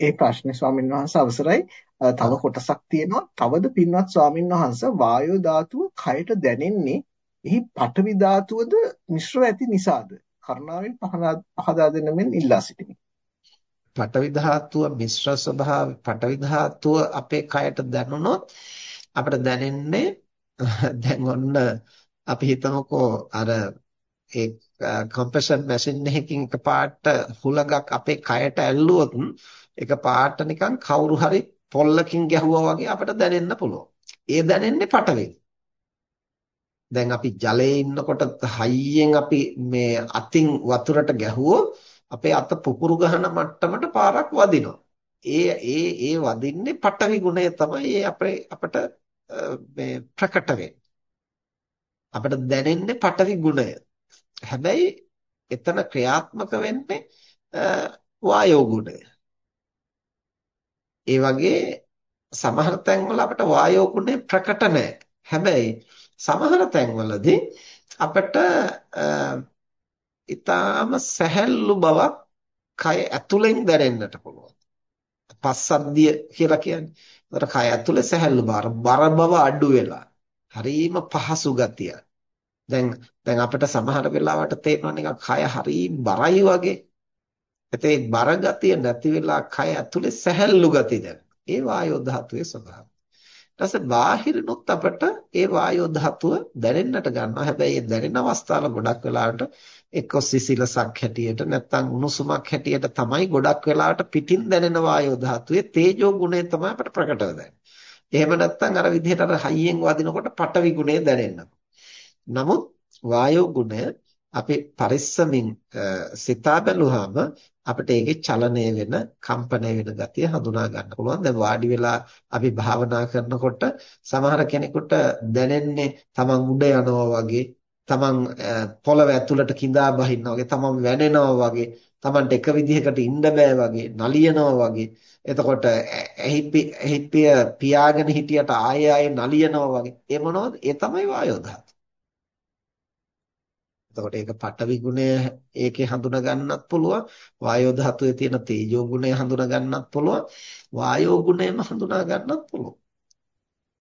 ඒ ප්‍රශ්නේ ස්වාමීන් වහන්සේ අවසරයි. තව කොටසක් තියෙනවා. තවද පින්වත් ස්වාමීන් වහන්සේ වායෝ ධාතුව කයට දැනෙන්නේ එහි පඨවි ධාතුවද මිශ්‍ර ඇති නිසාද? කරුණාවෙන් පහදා දෙන්න මෙන් ඉල්ලා සිටිමි. පඨවි ධාතුව මිශ්‍ර ස්වභාව පඨවි ධාතුව අපේ කයට දැනුණොත් අපිට දැනෙන්නේ දැන් ඔන්න අපි හිතමුකෝ අර ඒ කම්ප්‍රෙෂන් මැෂින් එකකින් එකපාරට හුලඟක් අපේ කයට ඇල්ලුවොත් එකපාරට නිකන් කවුරු හරි පොල්ලකින් ගැහුවා වගේ අපිට දැනෙන්න පුළුවන්. ඒ දැනෙන්නේ පටවෙන්. දැන් අපි ජලයේ ඉන්නකොට හයියෙන් අපි මේ අතින් වතුරට ගැහුවොත් අපේ අත පුපුරු ගහන මට්ටමට පාරක් වදිනවා. ඒ ඒ ඒ වදින්නේ පටවි ගුණය තමයි ඒ අපේ අපට මේ ප්‍රකට වෙන්නේ. අපිට දැනෙන්නේ පටවි ගුණය. හැබැයි එතන ක්‍රියාත්මක වෙන්නේ වායෝ ගුණය. ඒ වගේ සමහර තැන්වල අපිට වායෝ ගුණය ප්‍රකට නැහැ. හැබැයි සමහර තැන්වලදී අපිට ඊටාම සැහැල්ලු බවක් කය ඇතුලෙන් දැනෙන්නට පුළුවන්. පස්සද්ධිය කියලා කියන්නේ. ඒතර කය ඇතුලේ සැහැල්ලු බව, බර බව අඩු වෙලා. හරීම පහසු ගතිය. දැන් දැන් අපිට සමහර වෙලාවට තේරෙනවා නිකන් කය හරි බරයි වගේ. ඒතේ බර ගතිය නැති වෙලා කය ඇතුලේ සැහැල්ලු ගතිය දැනෙනවා. ඒ වායෝ ධාතුවේ ස්වභාවය. ඊට පස්සේ බාහිරිනුත් අපට ඒ වායෝ ධාතුව දැනෙන්නට ගන්නවා. හැබැයි ඒ දැනෙන අවස්ථාවල ගොඩක් වෙලාවට එක්ක සිසිලසක් හැටියට නැත්නම් උණුසුමක් හැටියට තමයි ගොඩක් වෙලාවට පිටින් දැනෙන වායෝ ධාතුවේ තේජෝ ගුණය තමයි අපට ප්‍රකටව දැනෙන්නේ. එහෙම නැත්නම් අර විදිහට අර හයියෙන් වදිනකොට පටවි ගුණය දැනෙන්න. නමුත් වායෝ ගුණය අපි පරිස්සමින් සිතා බැලුවාම අපිට ඒකේ චලනය වෙන, කම්පණය වෙන ගතිය හඳුනා ගන්න පුළුවන්. දැන් වාඩි වෙලා අපි භාවනා කරනකොට සමහර කෙනෙකුට දැනෙන්නේ තමන් උඩ යනවා වගේ, තමන් පොළව ඇතුළට கிඳා බහිනවා වගේ, තමන් වැනෙනවා වගේ, තමන්ට එක විදිහකට ඉන්න බෑ වගේ, නලියනවා වගේ. එතකොට එහි පියාගෙන හිටියට ආයෙ ආයෙ නලියනවා වගේ. ඒ මොනවද? ඒ තමයි වායෝ ධාතු. එතකොට ඒක පටවි ගුණය ඒකේ හඳුනා ගන්නත් පුළුවන්. වායෝ ධාතුවේ තියෙන තේජෝ ගුණය හඳුනා ගන්නත් පුළුවන්. වායෝ ගුණයම හඳුනා ගන්නත් පුළුවන්.